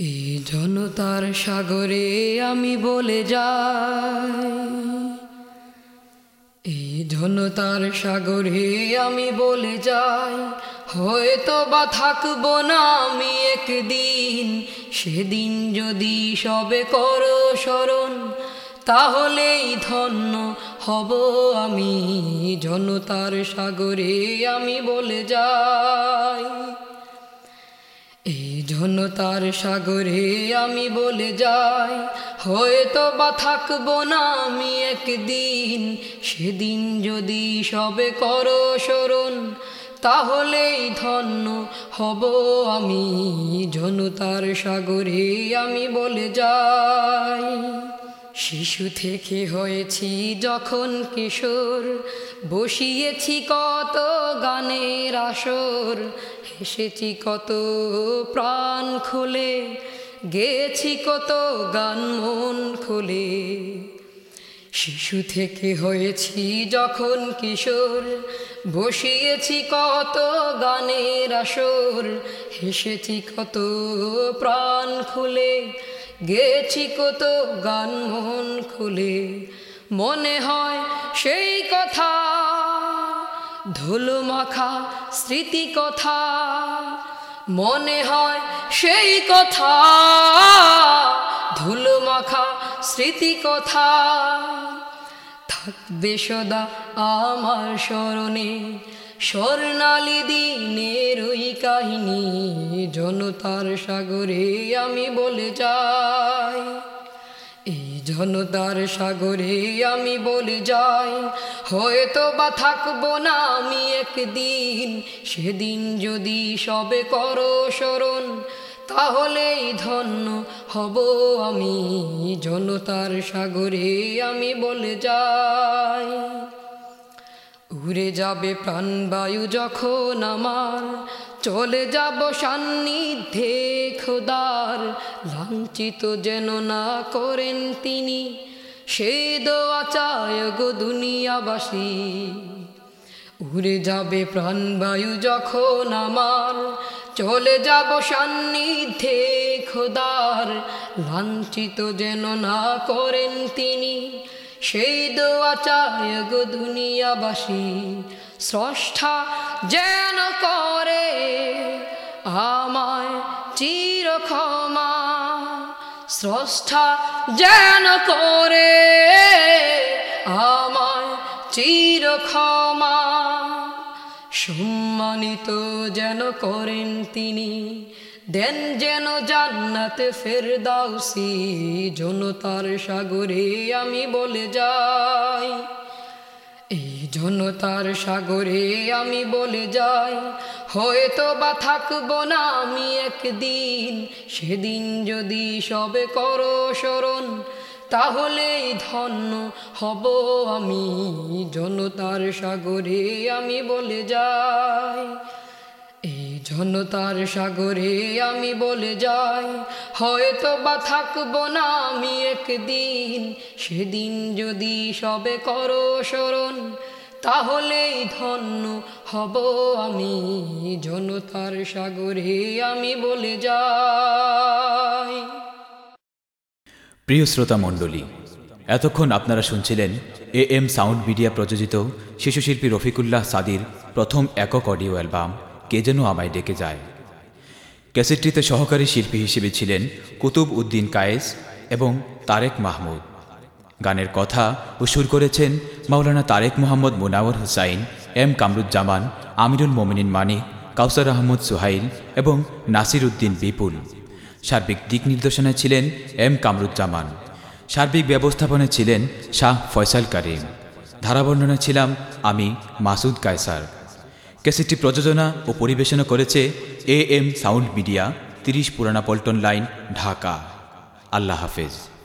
এই জনতার সাগরে আমি বলে যাই। এই জনতার সাগরে আমি বলে যাই। হয়তো বা থাকব না আমি একদিন, সেদিন যদি সবে করো স্মরণ, তাহলেই ধন্য হব আমি। জনতার সাগরে আমি বলে যাই। এই তার সাগরে আমি বলে যাই, হয়তো বা থাকব না আমি একদিন। সেদিন যদি সবে কর স্মরণ, তাহলেই ধন্য হব আমি। জনতার সাগরে আমি বলে যাই। শিশু থেকে হয়েছি যখন কিশোর, বসিয়েছি কত গানের আসর, হেসেছি কত প্রাণ খুলে গেছি কত গান মন খুলে। শিশু থেকে হয়েছি যখন কিশোর, বসিয়েছি কত গানের আসর, হেসেছি কত প্রাণ খুলে। গেছি কত গান মন খুলে। মনে হয় সেই কথা, ধুলো মাখা স্মৃতি কথা। মনে হয় সেই কথা, ধুলো মাখা স্মৃতি কথা। থাকবে সদা আমার স্মরণে স্বর্ণালী দিনের ওই কাহিনী জনতার সাগরে আমি বলে যাই। এই জনতার সাগরে আমি বলে যাই, হয়তো বা থাকব না আমি একদিন, সেদিন যদি সবে করো স্মরণ, তাহলেই ধন্য হব আমি। জনতার সাগরে আমি বলে যাই। উড়ে যাবে প্রাণবায়ু যখন আমার। চলে যাব সান্নিধ্যে খোদার। লাঞ্ছিত যেন না করেন তিনি সেই দোয়া চায় গো দুনিয়াবাসী। উড়ে যাবে প্রাণবায়ু যখন আমার। চলে যাব সান্নিধ্যে খোদার। লাঞ্ছিত যেন না করেন তিনি সেই দোয়া চায় গো দুনিয়াবাসী। স্রষ্টা যেন করে আমায় চির ক্ষমা স্রষ্টা যেন করে আমায় চির ক্ষমা সম্মানিত যেন করেন তিনি দেন যেন জান্নাতে ফের দাউসি জনতার সাগরে আমি বলে যাই। এই জনতার সাগরে আমি বলে যাই, হয়তো বা থাকব না আমি একদিন, সেদিন যদি সবে করো স্মরণ, তাহলেই ধন্য হব আমি। জনতার সাগরে আমি বলে যাই। জনতার সাগরে আমি বলে যাই হয়তো বা থাকব না আমি একদিন। সেদিন যদি সবে করো স্মরণ, তাহলেই ধন্য হব আমি। জনতার সাগরে আমি বলে যাই। প্রিয় শ্রোতা মণ্ডলী, এতক্ষণ আপনারা শুনছিলেন এ এম সাউন্ড মিডিয়া প্রযোজিত শিশুশিল্পী রফিকুল্লাহ সাদির প্রথম একক অডিও অ্যালবাম। কে যেন আমায় ডেকে যায়। ক্যাসেটটিতে সহকারী শিল্পী হিসেবে ছিলেন কুতুব উদ্দিন কায়েস এবং তারেক মাহমুদ। গানের কথা ও সুর করেছেন মাওলানা তারেক মোহাম্মদ মুনাওয়ার হুসাইন, এম কামরুজ্জামান, আমিরুল মোমিনিন মানিক কাউসার আহমদ সুহাইল এবং নাসির উদ্দিন বিপুল। সার্বিক দিক নির্দেশনায় ছিলেন এম কামরুজ্জামান। সার্বিক ব্যবস্থাপনায় ছিলেন শাহ ফয়সাল করিম। ধারাবর্ণনা ছিলাম আমি মাসুদ কায়সার। ক্যাসেটটি প্রযোজনা ও পরিবেশনা করেছে এ এম সাউন্ড মিডিয়া, তিরিশ পুরানা পল্টন লাইন, ঢাকা। আল্লাহ হাফেজ।